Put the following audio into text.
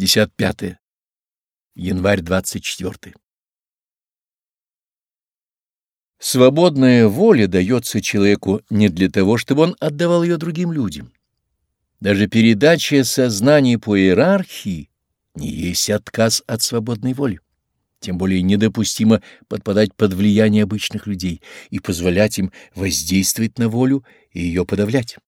55. -е. Январь 24. Свободная воля дается человеку не для того, чтобы он отдавал ее другим людям. Даже передача сознания по иерархии не есть отказ от свободной воли. Тем более недопустимо подпадать под влияние обычных людей и позволять им воздействовать на волю и ее подавлять.